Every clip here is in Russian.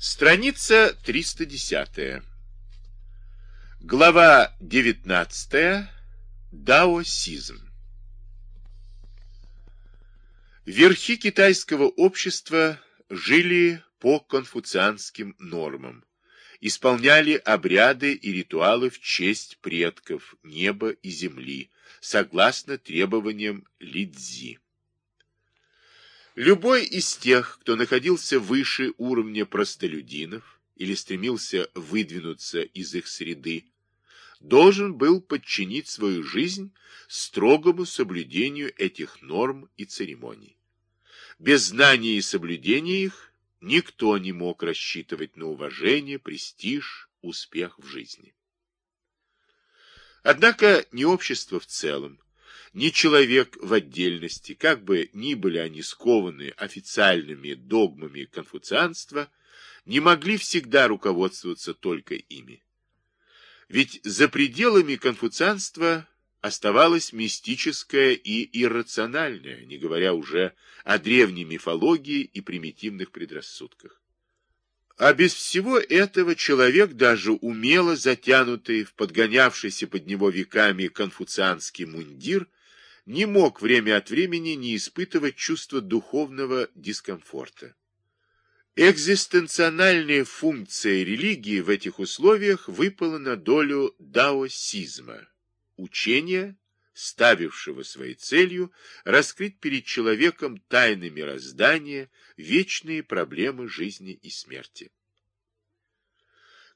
Страница 310. Глава 19. Даосизм. Верхи китайского общества жили по конфуцианским нормам, исполняли обряды и ритуалы в честь предков, неба и земли, согласно требованиям Лидзи. Любой из тех, кто находился выше уровня простолюдинов или стремился выдвинуться из их среды, должен был подчинить свою жизнь строгому соблюдению этих норм и церемоний. Без знания и соблюдения их никто не мог рассчитывать на уважение, престиж, успех в жизни. Однако не общество в целом, ни человек в отдельности, как бы ни были они скованы официальными догмами конфуцианства, не могли всегда руководствоваться только ими. Ведь за пределами конфуцианства оставалось мистическое и иррациональное, не говоря уже о древней мифологии и примитивных предрассудках. А без всего этого человек, даже умело затянутый в подгонявшийся под него веками конфуцианский мундир, не мог время от времени не испытывать чувство духовного дискомфорта. Экзистенциональная функция религии в этих условиях выпала на долю даосизма, учения, ставившего своей целью раскрыть перед человеком тайны мироздания, вечные проблемы жизни и смерти.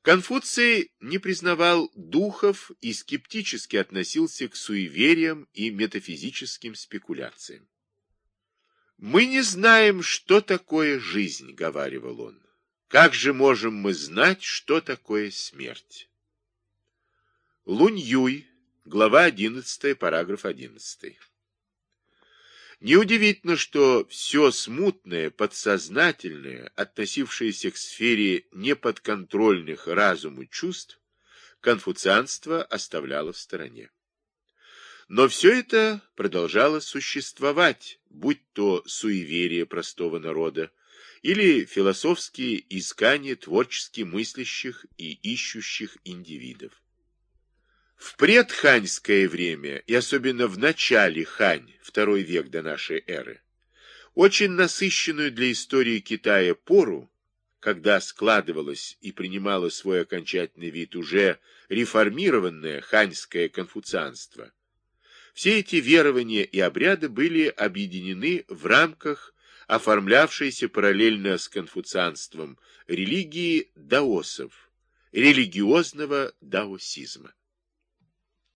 Конфуций не признавал духов и скептически относился к суевериям и метафизическим спекуляциям. «Мы не знаем, что такое жизнь», — говаривал он. «Как же можем мы знать, что такое смерть?» Лунь Юй, глава 11, параграф 11. Неудивительно, что все смутное, подсознательное, относившееся к сфере неподконтрольных разуму чувств, конфуцианство оставляло в стороне. Но все это продолжало существовать, будь то суеверие простого народа, или философские искания творчески мыслящих и ищущих индивидов. В предханьское время, и особенно в начале Хань, второй век до нашей эры, очень насыщенную для истории Китая пору, когда складывалось и принимало свой окончательный вид уже реформированное ханьское конфуцианство, все эти верования и обряды были объединены в рамках оформлявшейся параллельно с конфуцианством религии даосов, религиозного даосизма.